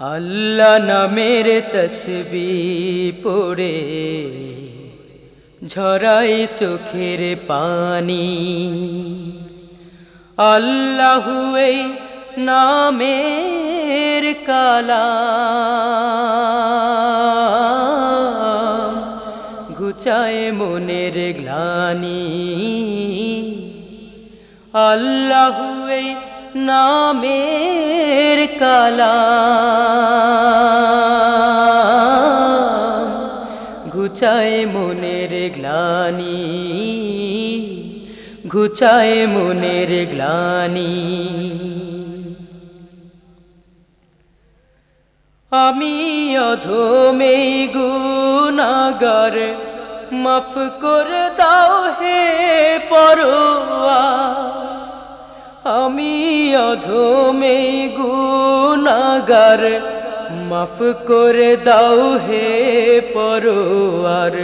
আল্লাহ নামের তসবি পড়ে ঝরাই চোখের পানি। আল্লাহুয়ে নামের কালা ঘুচায় মনের গ্লানি। আল্লাহুয়ে নামের কালা ঘুচায় মনের গ্লানি, ঘুচায় মনের গ্লানি। আমি অধমে গুনাগার মাফ করে দাও হে পরোয়া। আমি অধমে গুনাগার মাফ করে দাও হে পরোয়ার,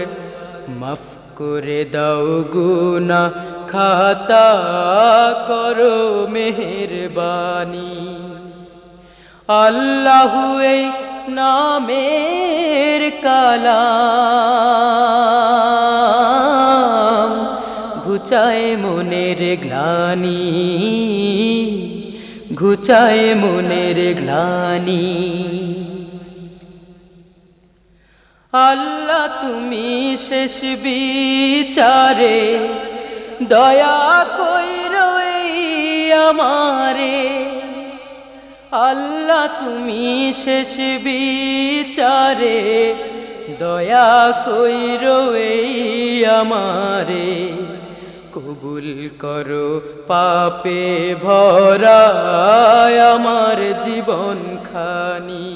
মাফ করে দাও গুনা খাতা করো মেহরবানি। আল্লাহুয়ে নামের কালা ঘুচায় মনের গ্লানি, ঘুচায় মনের গ্লানি। আল্লাহ তুমি শেষ বিচারে, দয়া কইরই আমারে। আল্লাহ তুমি শেষ বিচারে, দয়া কইরই আমারে। কবুল করো, পাপে ভরা আমার জীবন খানি।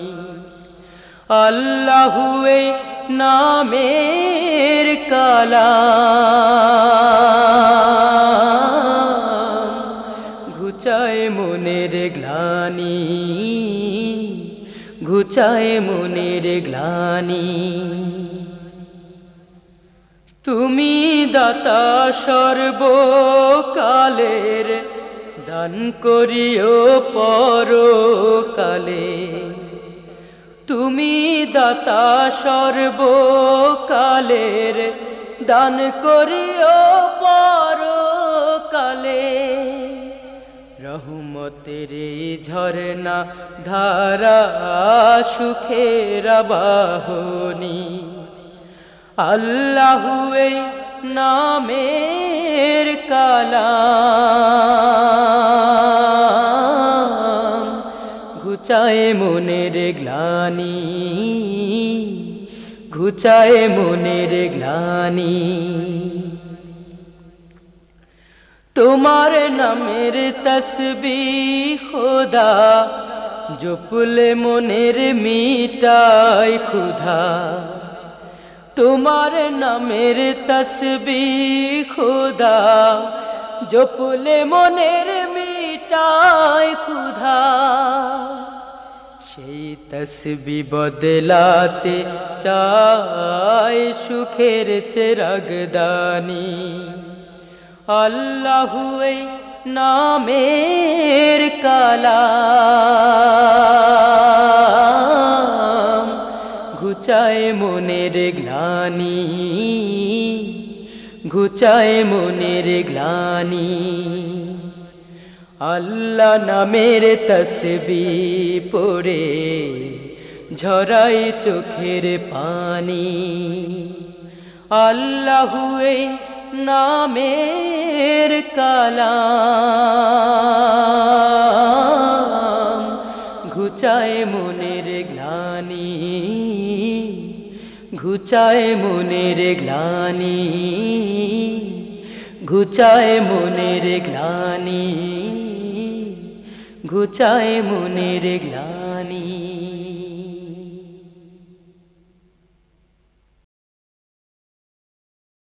আল্লাহুয়ে নামের কালা ঘুচায় মনের গ্লানি, ঘুচায় মনের গ্লানি। তুমি দাতা সর্বকালের, দান করিও পরকালে। তুমি দাতা সর্বকালের, দান করিও পরকালে। রহমতের ঝরনা ধারা, সুখের বাহনী আল্লাহুয়ে নামের কালা ঘুচায় মনের গ্লানি, ঘুচায় মনের গ্লানি। তোমার নামের তসবি খোদা, জপুলে মনের মিটাই ক্ষুধা তোমার নামের তসবি খোদা, জপুলে মনের মিটাই ক্ষুধা। সেই তসবি বদলাতে চায় সুখের চেরাগদানি। আল্লাহুয়ে নামের কালা ঘুচায় মনের গ্লানি, ঘুচায় মনের গ্লানি। আল্লাহ নামের তসবি পড়ে ঝরাই চোখের পানি। আল্লাহুয়ে নামের কালা ঘুচায় মনের গ্লানি ঘুচায় মনের গ্লানি ঘুচায় মনের গ্লানি।